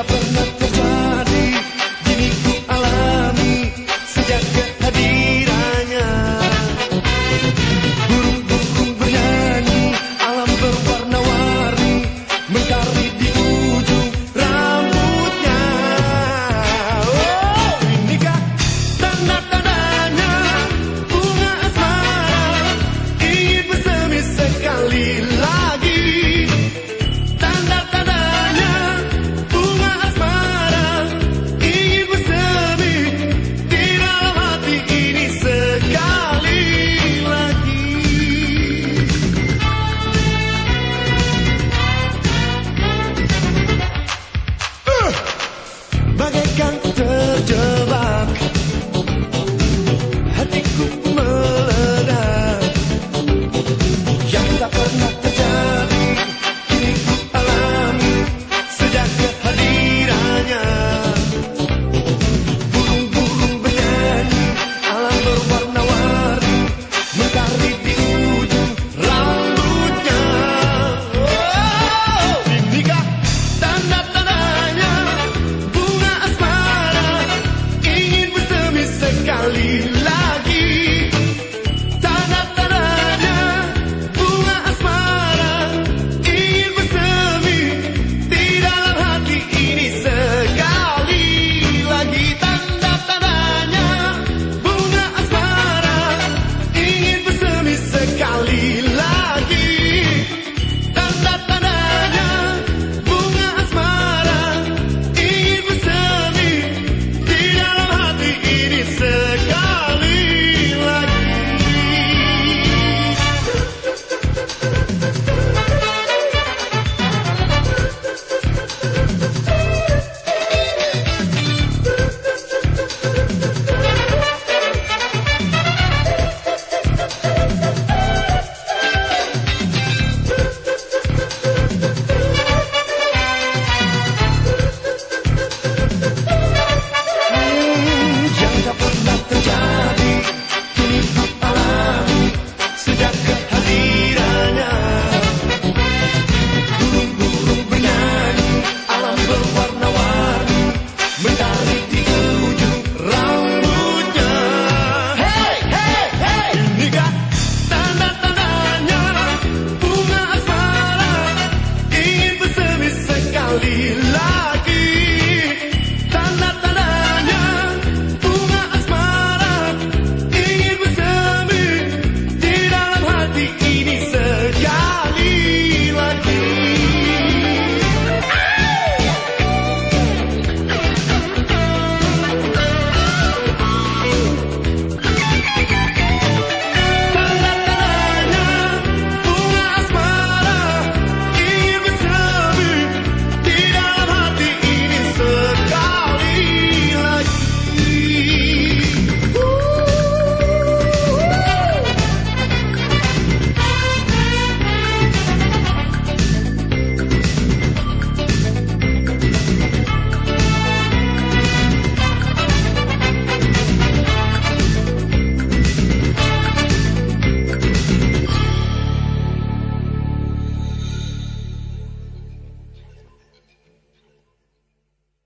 up and like